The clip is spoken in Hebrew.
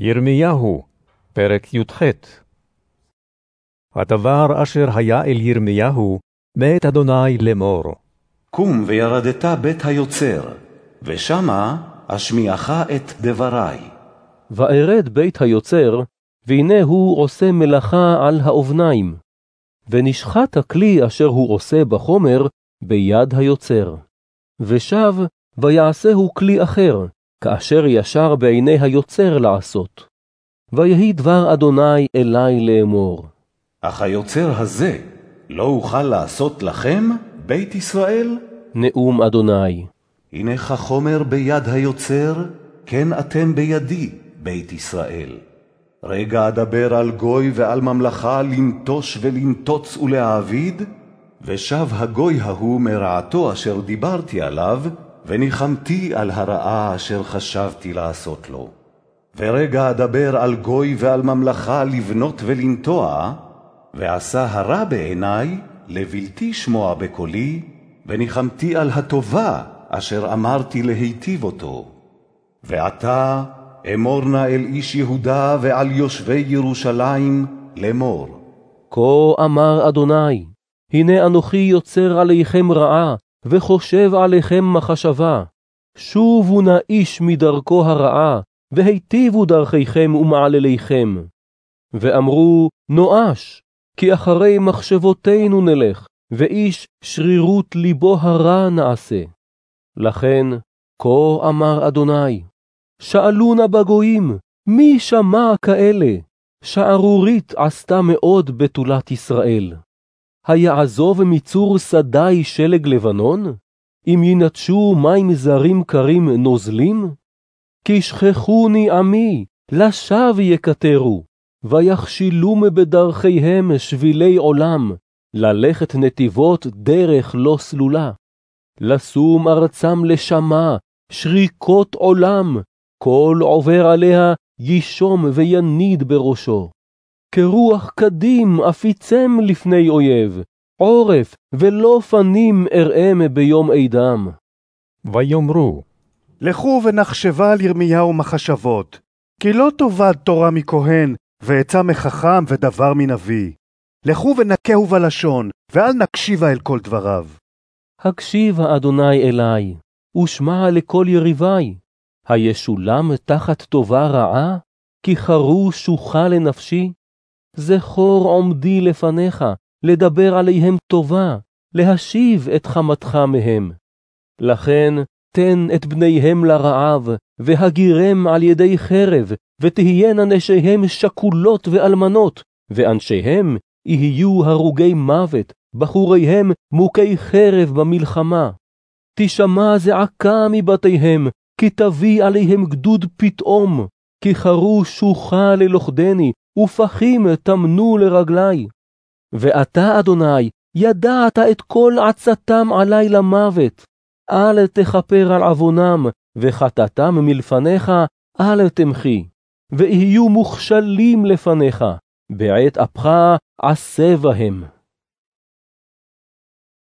ירמיהו, פרק י"ח הדבר אשר היה אל ירמיהו, מאת אדוני לאמור. קום וירדת בית היוצר, ושמה אשמיעך את דברי. וארד בית היוצר, והנה הוא עושה מלאכה על האובניים. ונשחט הכלי אשר הוא עושה בחומר ביד היוצר. ושב, ויעשהו כלי אחר, כאשר ישר בעיני היוצר לעשות. ויהי דבר אדוני אלי לאמור. אך היוצר הזה לא אוכל לעשות לכם, בית ישראל? נאום אדוני. הנך חומר ביד היוצר, כן אתם בידי, בית ישראל. רגע אדבר על גוי ועל ממלכה לנטוש ולנטוץ ולהעביד, ושב הגוי ההוא מרעתו אשר דיברתי עליו, וניחמתי על הרעה אשר חשבתי לעשות לו. ורגע אדבר על גוי ועל ממלכה לבנות ולנטוע, ועשה הרע בעיני לבלתי שמוע בקולי, וניחמתי על הטובה אשר אמרתי להיטיב אותו. ועתה אמור נא אל איש יהודה ועל יושבי ירושלים לאמור. כה אמר אדוני, הנה אנוכי יוצר עליכם רעה, וחושב עליכם מחשבה. שובו נא איש מדרכו הרעה, והיטיבו דרכיכם ומעלליכם. ואמרו, נואש, כי אחרי מחשבותינו נלך, ואיש שרירות ליבו הרע נעשה. לכן, כה אמר אדוני, שאלו נא בגויים, מי שמע כאלה? שערורית עשתה מאוד בתולת ישראל. היעזוב מצור שדי שלג לבנון? אם ינטשו מים זרים קרים נוזלים? כי שכחוני עמי, לשווא יקטרו, ויכשילום בדרכיהם שבילי עולם, ללכת נתיבות דרך לא סלולה. לשום ארצם לשמה, שריקות עולם, כל עובר עליה יישום ויניד בראשו. כרוח קדים אפיצם לפני אויב, עורף ולא פנים אראם ביום עדם. ויאמרו, לכו ונחשבה על ירמיהו מחשבות, כי לא תאבד תורה מכהן, ועצה מחכם ודבר מנביא. לכו ונקהו בלשון, ואל נקשיבה אל כל דבריו. הקשיבה אדוני אלי, ושמע לכל יריבי. הישולם תחת טובה רעה? כי חרו שוחה לנפשי? זכור עומדי לפניך, לדבר עליהם טובה, להשיב את חמתך מהם. לכן תן את בניהם לרעב, והגירם על ידי חרב, ותהיינה נשיהם שכולות ואלמנות, ואנשיהם יהיו הרוגי מוות, בחוריהם מוכי חרב במלחמה. תשמע זעקה מבתיהם, כי תביא עליהם גדוד פתאום, כי חרו שוחה ללוכדני, ופחים טמנו לרגלי. ואתה, אדוני, ידעת את כל עצתם עלי למוות. אל תכפר על עוונם, וחטאתם מלפניך, אל תמחי. ויהיו מוכשלים לפניך, בעת אפך עשה בהם.